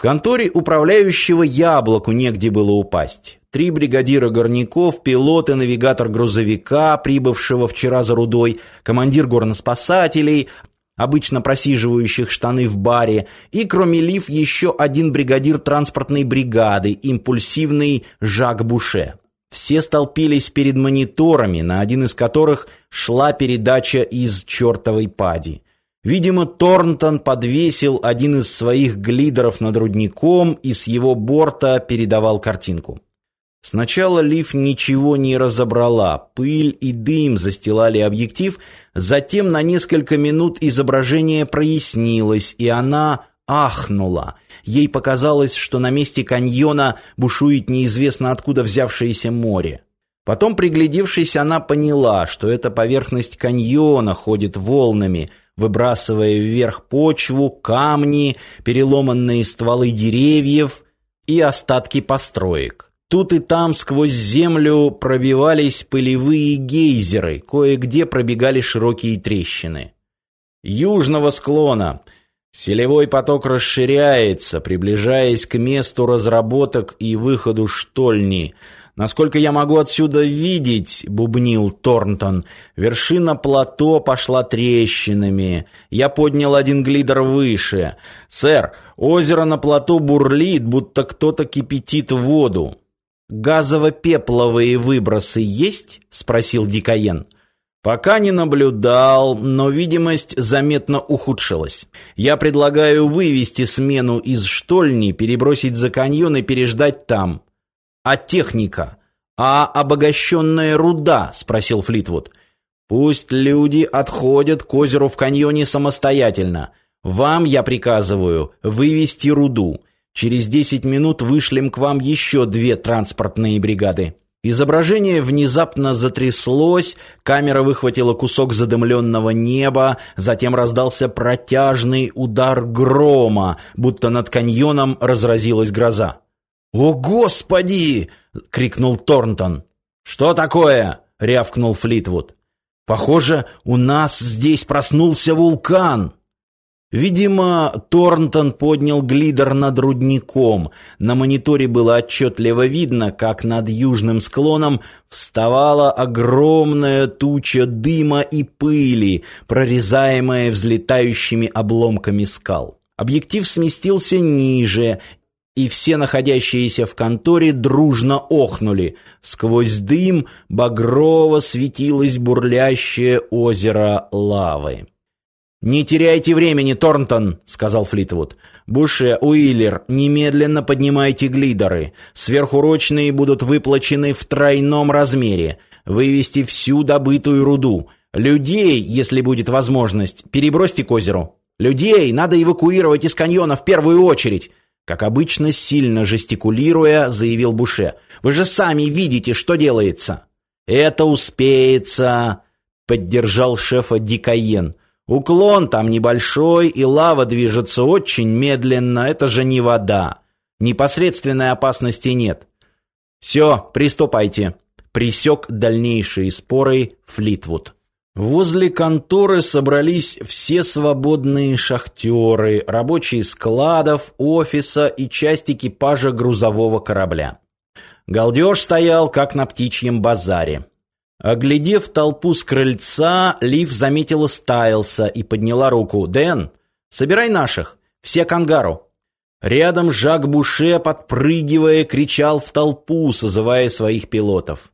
конторе управляющего яблоку негде было упасть. Три бригадира горняков, пилот и навигатор грузовика, прибывшего вчера за рудой, командир горноспасателей, обычно просиживающих штаны в баре, и кроме Лив еще один бригадир транспортной бригады, импульсивный Жак Буше. Все столпились перед мониторами, на один из которых шла передача из чертовой пади. Видимо, Торнтон подвесил один из своих глидеров над рудником и с его борта передавал картинку. Сначала Лив ничего не разобрала, пыль и дым застилали объектив, затем на несколько минут изображение прояснилось, и она ахнула. Ей показалось, что на месте каньона бушует неизвестно откуда взявшееся море. Потом, приглядевшись, она поняла, что эта поверхность каньона ходит волнами, выбрасывая вверх почву, камни, переломанные стволы деревьев и остатки построек. Тут и там сквозь землю пробивались пылевые гейзеры, кое-где пробегали широкие трещины. Южного склона селевой поток расширяется, приближаясь к месту разработок и выходу штольни – Насколько я могу отсюда видеть, бубнил Торнтон, вершина плато пошла трещинами. Я поднял один глидер выше. Сэр, озеро на плато бурлит, будто кто-то кипятит воду. Газово-пепловые выбросы есть? спросил Дикаен. Пока не наблюдал, но видимость заметно ухудшилась. Я предлагаю вывести смену из штольни, перебросить за каньон и переждать там. «А техника? А обогащенная руда?» — спросил Флитвуд. «Пусть люди отходят к озеру в каньоне самостоятельно. Вам я приказываю вывести руду. Через десять минут вышлем к вам еще две транспортные бригады». Изображение внезапно затряслось, камера выхватила кусок задымленного неба, затем раздался протяжный удар грома, будто над каньоном разразилась гроза. «О, Господи!» — крикнул Торнтон. «Что такое?» — рявкнул Флитвуд. «Похоже, у нас здесь проснулся вулкан!» Видимо, Торнтон поднял глидер над рудником. На мониторе было отчетливо видно, как над южным склоном вставала огромная туча дыма и пыли, прорезаемая взлетающими обломками скал. Объектив сместился ниже, и все находящиеся в конторе дружно охнули. Сквозь дым багрово светилось бурлящее озеро лавы. «Не теряйте времени, Торнтон», — сказал Флитвуд. «Буше, Уиллер, немедленно поднимайте глидеры. Сверхурочные будут выплачены в тройном размере. Вывести всю добытую руду. Людей, если будет возможность, перебросьте к озеру. Людей надо эвакуировать из каньона в первую очередь. Как обычно, сильно жестикулируя, заявил Буше. «Вы же сами видите, что делается!» «Это успеется!» — поддержал шефа Дикаен. «Уклон там небольшой, и лава движется очень медленно. Это же не вода. Непосредственной опасности нет. Все, приступайте!» Присек дальнейшие споры Флитвуд. Возле конторы собрались все свободные шахтеры, рабочие складов, офиса и часть экипажа грузового корабля. Галдеж стоял, как на птичьем базаре. Оглядев толпу с крыльца, Лив заметила Стайлса и подняла руку. «Дэн, собирай наших, все к ангару». Рядом Жак Буше, подпрыгивая, кричал в толпу, созывая своих пилотов.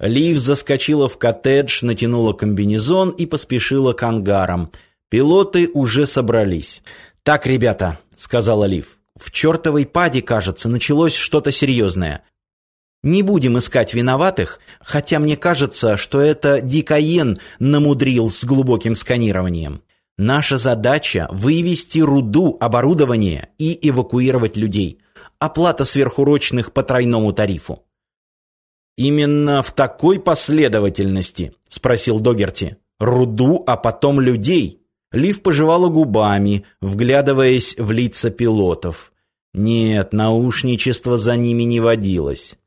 Лив заскочила в коттедж, натянула комбинезон и поспешила к ангарам. Пилоты уже собрались. «Так, ребята», — сказала Лив, — «в чертовой паде, кажется, началось что-то серьезное. Не будем искать виноватых, хотя мне кажется, что это Дикаен намудрил с глубоким сканированием. Наша задача — вывести руду, оборудование и эвакуировать людей. Оплата сверхурочных по тройному тарифу. «Именно в такой последовательности?» — спросил Догерти. «Руду, а потом людей». Лив пожевала губами, вглядываясь в лица пилотов. Нет, наушничество за ними не водилось.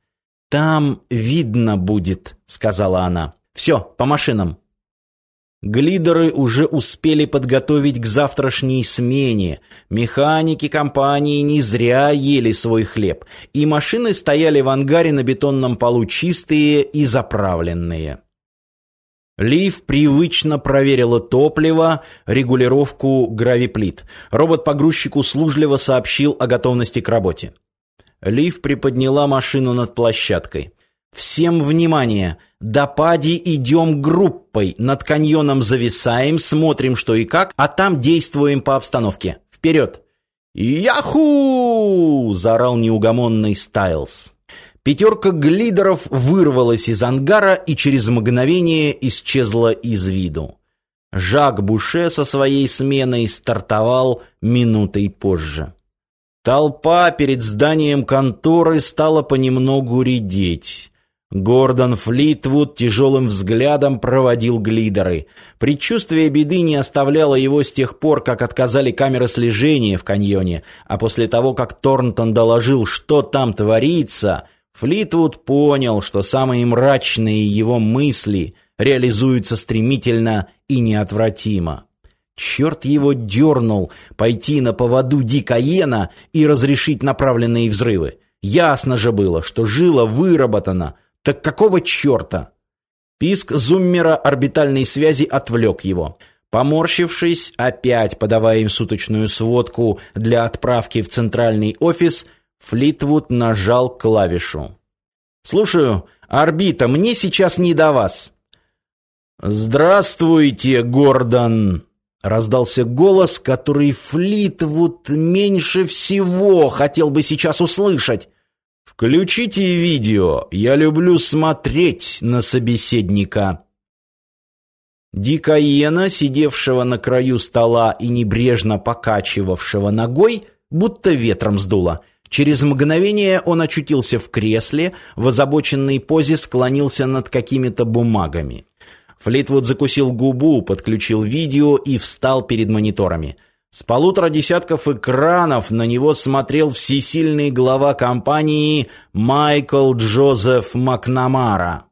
«Там видно будет», — сказала она. «Все, по машинам». Глидеры уже успели подготовить к завтрашней смене. Механики компании не зря ели свой хлеб, и машины стояли в ангаре на бетонном полу чистые и заправленные. Лив привычно проверила топливо, регулировку гравиплит. Робот-погрузчик услужливо сообщил о готовности к работе. Лив приподняла машину над площадкой. «Всем внимание! До пади идем группой, над каньоном зависаем, смотрим что и как, а там действуем по обстановке. Вперед!» «Яху!» – заорал неугомонный Стайлз. Пятерка глидеров вырвалась из ангара и через мгновение исчезла из виду. Жак Буше со своей сменой стартовал минутой позже. Толпа перед зданием конторы стала понемногу редеть. Гордон Флитвуд тяжелым взглядом проводил глидеры. Предчувствие беды не оставляло его с тех пор, как отказали камеры слежения в каньоне, а после того, как Торнтон доложил, что там творится, Флитвуд понял, что самые мрачные его мысли реализуются стремительно и неотвратимо. Черт его дернул пойти на поводу Дикаена и разрешить направленные взрывы. Ясно же было, что жила выработана. Так какого черта? Писк зуммера орбитальной связи отвлек его. Поморщившись, опять подавая им суточную сводку для отправки в центральный офис, Флитвуд нажал клавишу. «Слушаю, орбита, мне сейчас не до вас». «Здравствуйте, Гордон!» Раздался голос, который Флитвуд меньше всего хотел бы сейчас услышать. «Включите видео, я люблю смотреть на собеседника». Дикаена, сидевшего на краю стола и небрежно покачивавшего ногой, будто ветром сдуло. Через мгновение он очутился в кресле, в озабоченной позе склонился над какими-то бумагами. Флитвуд закусил губу, подключил видео и встал перед мониторами. С полутора десятков экранов на него смотрел всесильный глава компании Майкл Джозеф Макнамара.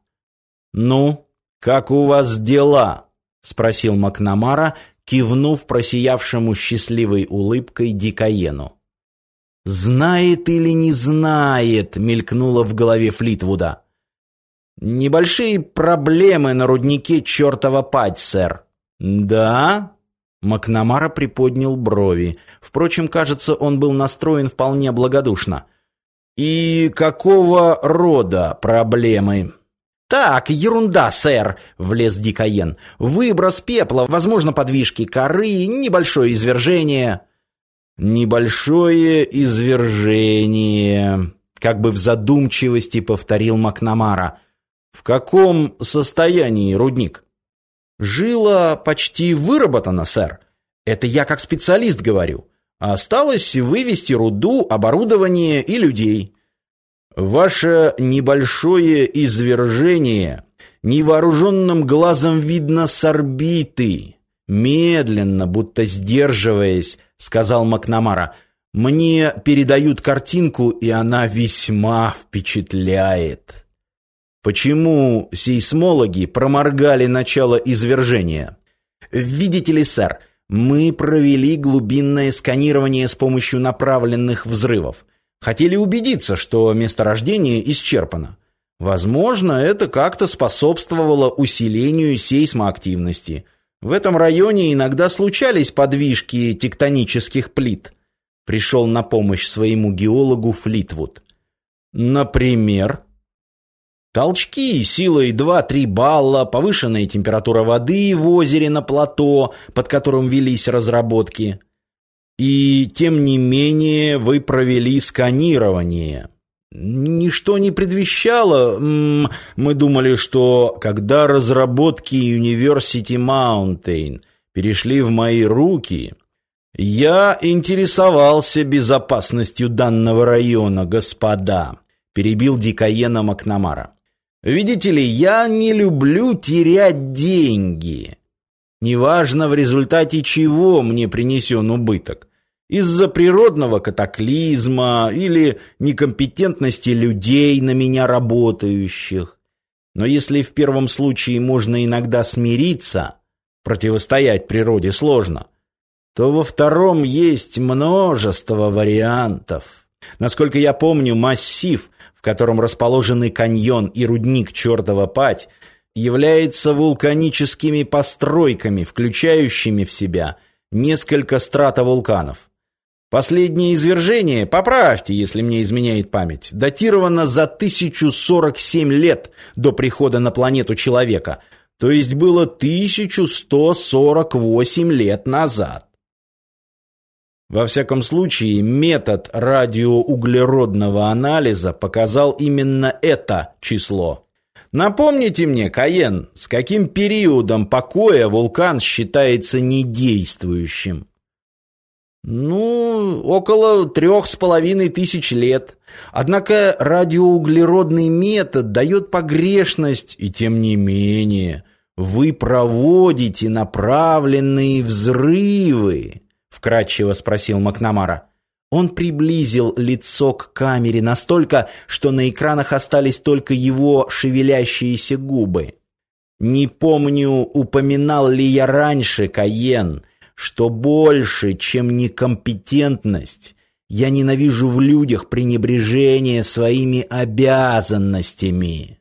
«Ну, как у вас дела?» — спросил Макнамара, кивнув просиявшему счастливой улыбкой Дикаену. «Знает или не знает?» — мелькнуло в голове Флитвуда. Небольшие проблемы на руднике чертова пать, сэр. Да? Макнамара приподнял брови. Впрочем, кажется, он был настроен вполне благодушно. И какого рода проблемы? Так, ерунда, сэр, влез Дикаен. Выброс пепла, возможно, подвижки коры, небольшое извержение. Небольшое извержение, как бы в задумчивости повторил Макнамара. В каком состоянии рудник? Жила почти выработана, сэр. Это я как специалист говорю. Осталось вывести руду, оборудование и людей. Ваше небольшое извержение невооруженным глазом видно с орбиты. Медленно, будто сдерживаясь, сказал Макнамара. Мне передают картинку, и она весьма впечатляет. Почему сейсмологи проморгали начало извержения? Видите ли, сэр, мы провели глубинное сканирование с помощью направленных взрывов. Хотели убедиться, что месторождение исчерпано. Возможно, это как-то способствовало усилению сейсмоактивности. В этом районе иногда случались подвижки тектонических плит. Пришел на помощь своему геологу Флитвуд. Например, Толчки силой 2-3 балла, повышенная температура воды в озере на плато, под которым велись разработки. И тем не менее вы провели сканирование. Ничто не предвещало. Мы думали, что когда разработки University Mountain перешли в мои руки, я интересовался безопасностью данного района, господа, перебил Дикаена Макнамара. Видите ли, я не люблю терять деньги. Неважно, в результате чего мне принесен убыток. Из-за природного катаклизма или некомпетентности людей на меня работающих. Но если в первом случае можно иногда смириться, противостоять природе сложно, то во втором есть множество вариантов. Насколько я помню, массив, в котором расположены каньон и рудник Чертова Пать, является вулканическими постройками, включающими в себя несколько стратовулканов. Последнее извержение, поправьте, если мне изменяет память, датировано за 1047 лет до прихода на планету человека, то есть было 1148 лет назад. Во всяком случае, метод радиоуглеродного анализа показал именно это число. Напомните мне, Каен, с каким периодом покоя вулкан считается недействующим? Ну, около трех с половиной тысяч лет. Однако радиоуглеродный метод дает погрешность, и тем не менее вы проводите направленные взрывы, вкратчиво спросил Макнамара. Он приблизил лицо к камере настолько, что на экранах остались только его шевелящиеся губы. Не помню, упоминал ли я раньше, Каен, что больше, чем некомпетентность, я ненавижу в людях пренебрежение своими обязанностями.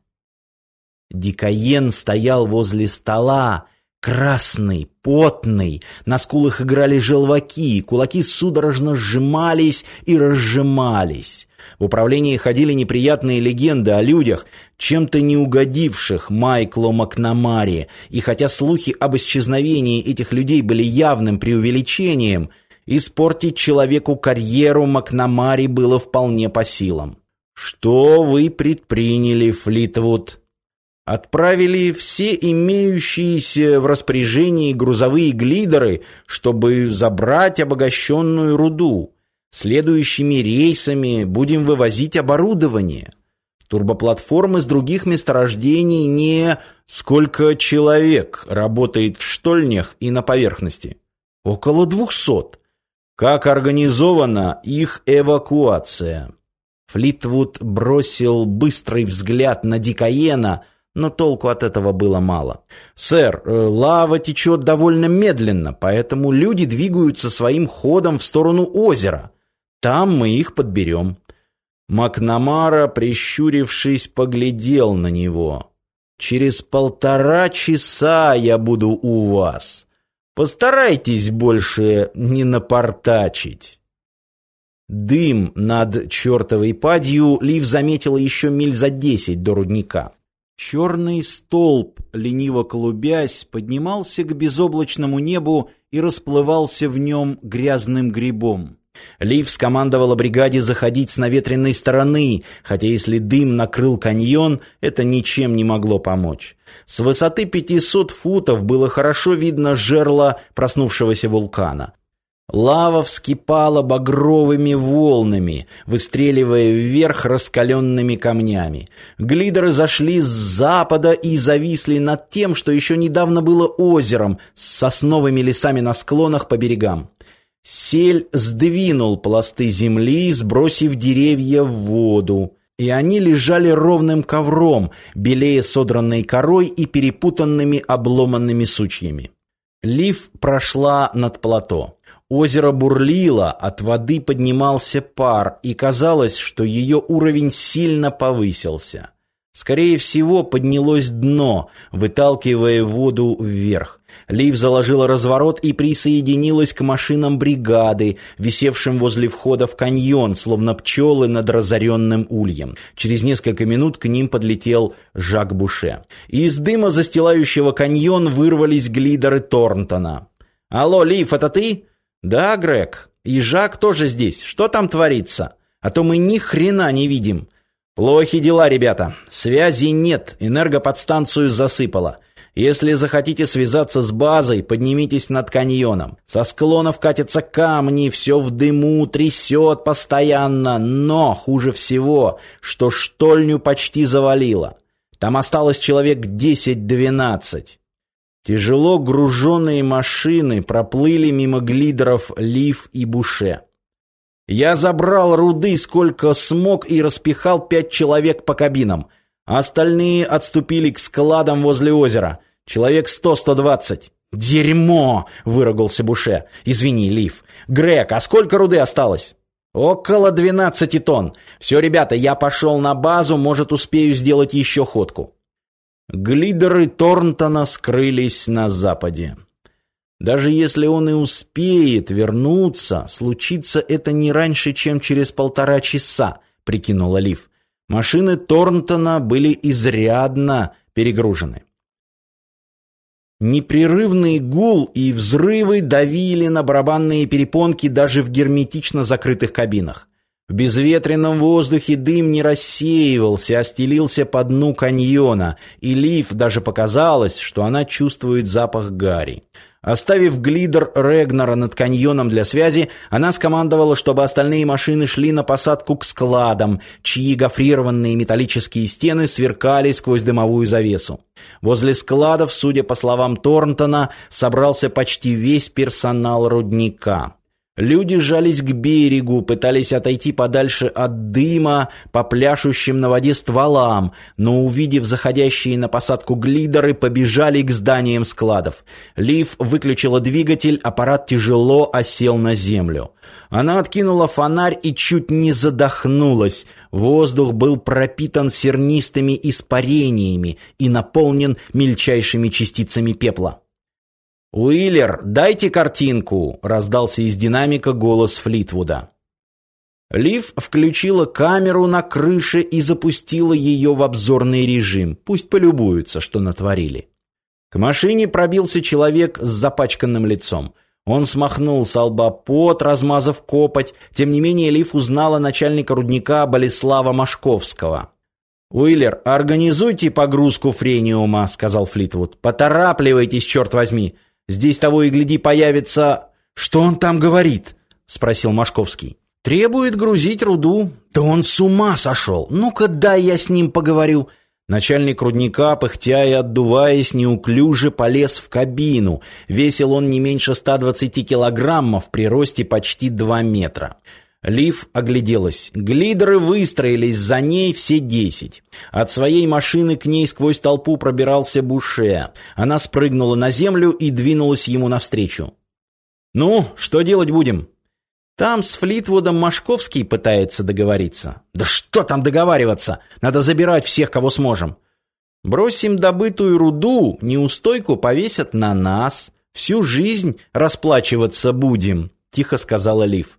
Дикаен стоял возле стола, красный, потный, на скулах играли желваки, кулаки судорожно сжимались и разжимались. В управлении ходили неприятные легенды о людях, чем-то не угодивших Майклу Макнамаре, и хотя слухи об исчезновении этих людей были явным преувеличением, испортить человеку карьеру Макнамаре было вполне по силам. «Что вы предприняли, Флитвуд?» Отправили все имеющиеся в распоряжении грузовые глидеры, чтобы забрать обогащенную руду. Следующими рейсами будем вывозить оборудование. Турбоплатформы с других месторождений не... Сколько человек работает в штольнях и на поверхности? Около двухсот. Как организована их эвакуация? Флитвуд бросил быстрый взгляд на Дикаена, но толку от этого было мало. «Сэр, э, лава течет довольно медленно, поэтому люди двигаются своим ходом в сторону озера. Там мы их подберем». Макнамара, прищурившись, поглядел на него. «Через полтора часа я буду у вас. Постарайтесь больше не напортачить». Дым над чертовой падью Лив заметила еще миль за десять до рудника. Черный столб, лениво клубясь, поднимался к безоблачному небу и расплывался в нем грязным грибом. Лив скомандовала бригаде заходить с наветренной стороны, хотя если дым накрыл каньон, это ничем не могло помочь. С высоты 500 футов было хорошо видно жерло проснувшегося вулкана. Лава вскипала багровыми волнами, выстреливая вверх раскаленными камнями. Глидеры зашли с запада и зависли над тем, что еще недавно было озером, с сосновыми лесами на склонах по берегам. Сель сдвинул пласты земли, сбросив деревья в воду, и они лежали ровным ковром, белее содранной корой и перепутанными обломанными сучьями. Лив прошла над плато. Озеро бурлило, от воды поднимался пар, и казалось, что ее уровень сильно повысился. Скорее всего, поднялось дно, выталкивая воду вверх. Лив заложила разворот и присоединилась к машинам бригады, висевшим возле входа в каньон, словно пчелы над разоренным ульем. Через несколько минут к ним подлетел Жак Буше. Из дыма, застилающего каньон, вырвались глидеры Торнтона. «Алло, Лив, это ты?» «Да, Грег. И Жак тоже здесь. Что там творится? А то мы ни хрена не видим». «Плохи дела, ребята. Связи нет. Энергоподстанцию засыпало. Если захотите связаться с базой, поднимитесь над каньоном. Со склонов катятся камни, все в дыму, трясет постоянно. Но хуже всего, что штольню почти завалило. Там осталось человек 10-12. Тяжело груженные машины проплыли мимо глидеров Лив и Буше. Я забрал руды сколько смог и распихал пять человек по кабинам. Остальные отступили к складам возле озера. Человек сто-сто двадцать. «Дерьмо!» — выругался Буше. «Извини, Лив. Грег, а сколько руды осталось?» «Около двенадцати тонн. Все, ребята, я пошел на базу, может, успею сделать еще ходку». Глидеры Торнтона скрылись на западе. Даже если он и успеет вернуться, случится это не раньше, чем через полтора часа, прикинула Лив. Машины Торнтона были изрядно перегружены. Непрерывный гул и взрывы давили на барабанные перепонки даже в герметично закрытых кабинах. В безветренном воздухе дым не рассеивался, а стелился по дну каньона, и Лив даже показалось, что она чувствует запах гари. Оставив глидер Регнера над каньоном для связи, она скомандовала, чтобы остальные машины шли на посадку к складам, чьи гофрированные металлические стены сверкали сквозь дымовую завесу. Возле складов, судя по словам Торнтона, собрался почти весь персонал рудника. Люди жались к берегу, пытались отойти подальше от дыма по пляшущим на воде стволам, но, увидев заходящие на посадку глидеры, побежали к зданиям складов. Лив выключила двигатель, аппарат тяжело осел на землю. Она откинула фонарь и чуть не задохнулась. Воздух был пропитан сернистыми испарениями и наполнен мельчайшими частицами пепла. «Уиллер, дайте картинку!» – раздался из динамика голос Флитвуда. Лив включила камеру на крыше и запустила ее в обзорный режим. Пусть полюбуются, что натворили. К машине пробился человек с запачканным лицом. Он смахнул с лба пот, размазав копоть. Тем не менее, Лив узнала начальника рудника Болеслава Машковского. «Уиллер, организуйте погрузку френиума», — сказал Флитвуд. «Поторапливайтесь, черт возьми. Здесь того и гляди появится... Что он там говорит? Спросил Машковский. Требует грузить руду. Да он с ума сошел. Ну-ка дай я с ним поговорю. Начальник рудника, пыхтя и отдуваясь, неуклюже полез в кабину. Весил он не меньше 120 килограммов при росте почти 2 метра. Лив огляделась. Глидеры выстроились за ней все десять. От своей машины к ней сквозь толпу пробирался Буше. Она спрыгнула на землю и двинулась ему навстречу. «Ну, что делать будем?» «Там с Флитвудом Машковский пытается договориться». «Да что там договариваться? Надо забирать всех, кого сможем». «Бросим добытую руду, неустойку повесят на нас. Всю жизнь расплачиваться будем», — тихо сказала Лив.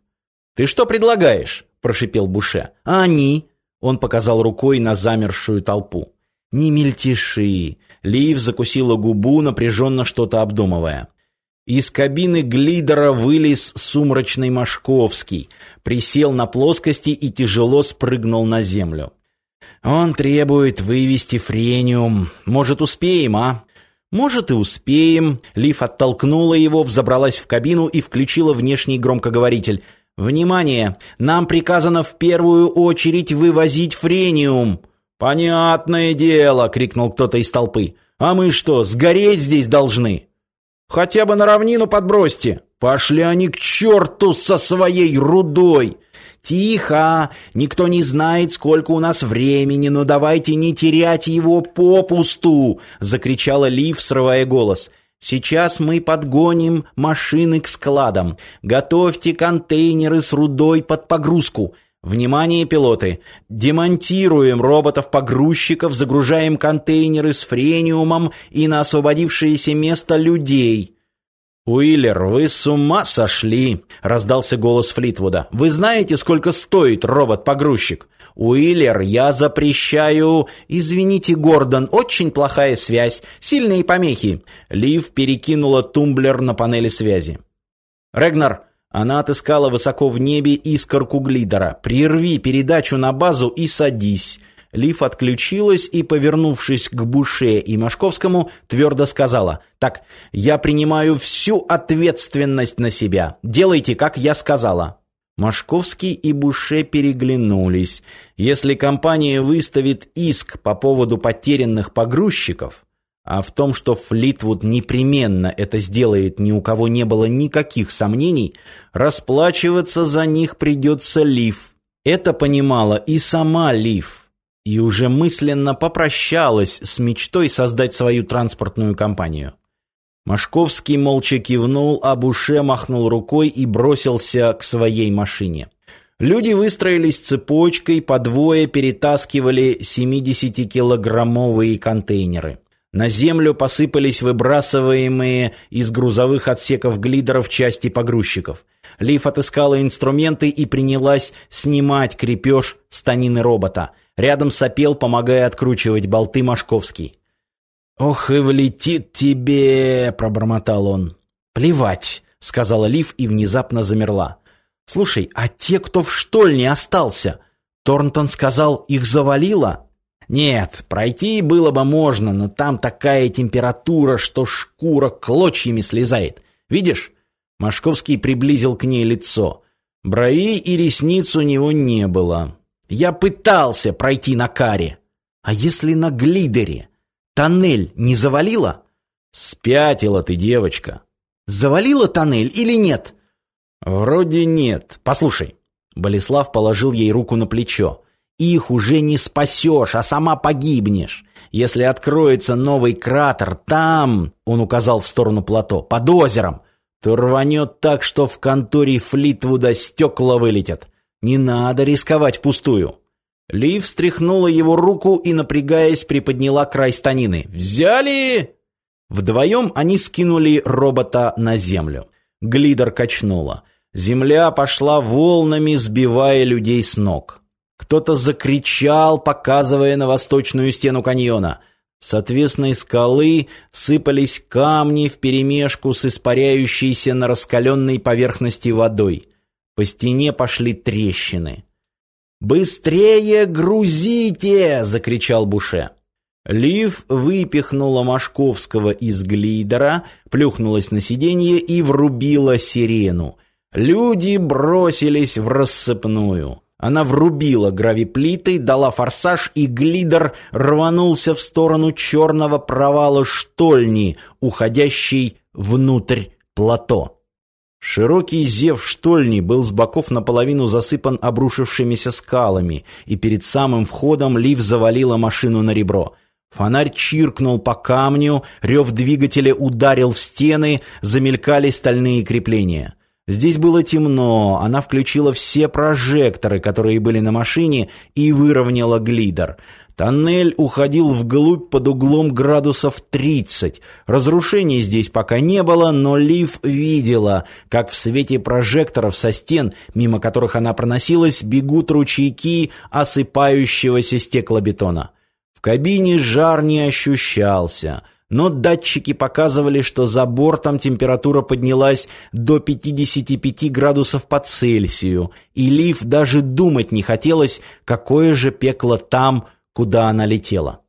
«Ты что предлагаешь?» – прошипел Буше. «А они?» – он показал рукой на замершую толпу. «Не мельтеши!» Лив закусила губу, напряженно что-то обдумывая. Из кабины глидера вылез сумрачный Машковский, присел на плоскости и тяжело спрыгнул на землю. «Он требует вывести френиум. Может, успеем, а?» «Может, и успеем». Лив оттолкнула его, взобралась в кабину и включила внешний громкоговоритель – «Внимание! Нам приказано в первую очередь вывозить френиум!» «Понятное дело!» — крикнул кто-то из толпы. «А мы что, сгореть здесь должны?» «Хотя бы на равнину подбросьте!» «Пошли они к черту со своей рудой!» «Тихо! Никто не знает, сколько у нас времени, но давайте не терять его попусту!» — закричала Лив, срывая голос. Сейчас мы подгоним машины к складам. Готовьте контейнеры с рудой под погрузку. Внимание, пилоты! Демонтируем роботов-погрузчиков, загружаем контейнеры с френиумом и на освободившееся место людей. «Уиллер, вы с ума сошли!» — раздался голос Флитвуда. «Вы знаете, сколько стоит робот-погрузчик? Уиллер, я запрещаю...» «Извините, Гордон, очень плохая связь, сильные помехи». Лив перекинула тумблер на панели связи. «Регнар, она отыскала высоко в небе искорку глидера. «Прерви передачу на базу и садись. Лив отключилась и, повернувшись к Буше и Машковскому, твердо сказала, «Так, я принимаю всю ответственность на себя. Делайте, как я сказала». Машковский и Буше переглянулись. Если компания выставит иск по поводу потерянных погрузчиков, а в том, что Флитвуд непременно это сделает, ни у кого не было никаких сомнений, расплачиваться за них придется Лив. Это понимала и сама Лив и уже мысленно попрощалась с мечтой создать свою транспортную компанию. Машковский молча кивнул, а Буше махнул рукой и бросился к своей машине. Люди выстроились цепочкой, по двое перетаскивали 70-килограммовые контейнеры. На землю посыпались выбрасываемые из грузовых отсеков глидеров части погрузчиков. Лив отыскала инструменты и принялась снимать крепеж станины робота. Рядом сопел, помогая откручивать болты Машковский. «Ох и влетит тебе!» — пробормотал он. «Плевать!» — сказала Лив и внезапно замерла. «Слушай, а те, кто в штольне остался?» Торнтон сказал, их завалило? «Нет, пройти было бы можно, но там такая температура, что шкура клочьями слезает. Видишь?» Машковский приблизил к ней лицо. Бровей и ресниц у него не было. «Я пытался пройти на каре. А если на глидере?» Тоннель не завалило? Спятила ты, девочка. Завалило тоннель или нет? Вроде нет. Послушай. Болеслав положил ей руку на плечо. Их уже не спасешь, а сама погибнешь. Если откроется новый кратер там, он указал в сторону плато, под озером, то рванет так, что в конторе Флитвуда стекла вылетят. Не надо рисковать впустую. Лив встряхнула его руку и, напрягаясь, приподняла край станины. «Взяли!» Вдвоем они скинули робота на землю. Глидер качнула. Земля пошла волнами, сбивая людей с ног. Кто-то закричал, показывая на восточную стену каньона. С отвесной скалы сыпались камни вперемешку с испаряющейся на раскаленной поверхности водой. По стене пошли трещины. «Быстрее грузите!» — закричал Буше. Лив выпихнула Машковского из глидера, плюхнулась на сиденье и врубила сирену. Люди бросились в рассыпную. Она врубила гравиплиты, дала форсаж, и глидер рванулся в сторону черного провала штольни, уходящей внутрь плато. Широкий зев штольни был с боков наполовину засыпан обрушившимися скалами, и перед самым входом Лив завалила машину на ребро. Фонарь чиркнул по камню, рев двигателя ударил в стены, замелькали стальные крепления. Здесь было темно, она включила все прожекторы, которые были на машине, и выровняла глидер. Тоннель уходил вглубь под углом градусов 30. Разрушений здесь пока не было, но Лив видела, как в свете прожекторов со стен, мимо которых она проносилась, бегут ручейки осыпающегося стеклобетона. В кабине жар не ощущался, но датчики показывали, что за бортом температура поднялась до 55 градусов по Цельсию, и Лив даже думать не хотелось, какое же пекло там – куда она летела.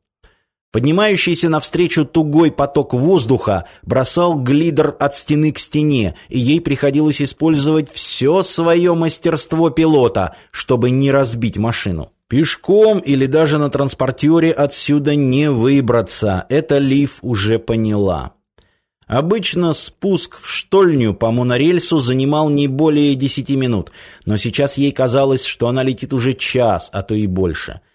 Поднимающийся навстречу тугой поток воздуха бросал глидер от стены к стене, и ей приходилось использовать все свое мастерство пилота, чтобы не разбить машину. Пешком или даже на транспортере отсюда не выбраться, это Лив уже поняла. Обычно спуск в штольню по монорельсу занимал не более десяти минут, но сейчас ей казалось, что она летит уже час, а то и больше –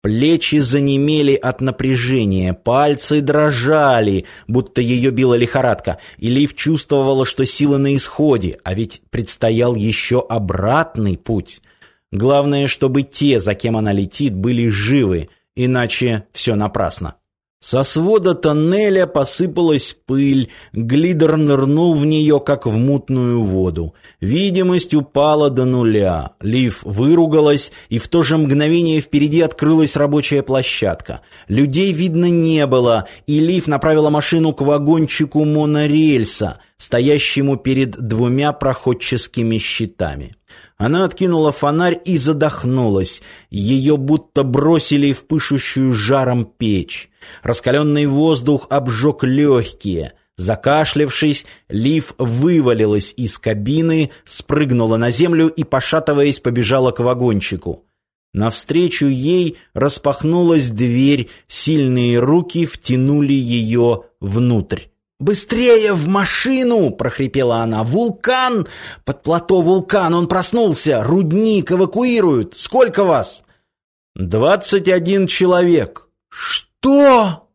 Плечи занемели от напряжения, пальцы дрожали, будто ее била лихорадка, и Лив чувствовала, что сила на исходе, а ведь предстоял еще обратный путь. Главное, чтобы те, за кем она летит, были живы, иначе все напрасно. Со свода тоннеля посыпалась пыль, глидер нырнул в нее, как в мутную воду. Видимость упала до нуля. Лив выругалась, и в то же мгновение впереди открылась рабочая площадка. Людей видно не было, и Лив направила машину к вагончику монорельса, стоящему перед двумя проходческими щитами. Она откинула фонарь и задохнулась. Ее будто бросили в пышущую жаром печь. Раскаленный воздух обжег легкие. Закашлявшись, Лив вывалилась из кабины, спрыгнула на землю и, пошатываясь, побежала к вагончику. Навстречу ей распахнулась дверь, сильные руки втянули ее внутрь. «Быстрее в машину!» — прохрипела она. «Вулкан! Под плато вулкан! Он проснулся! Рудник эвакуируют! Сколько вас?» «Двадцать один человек!» «Что?»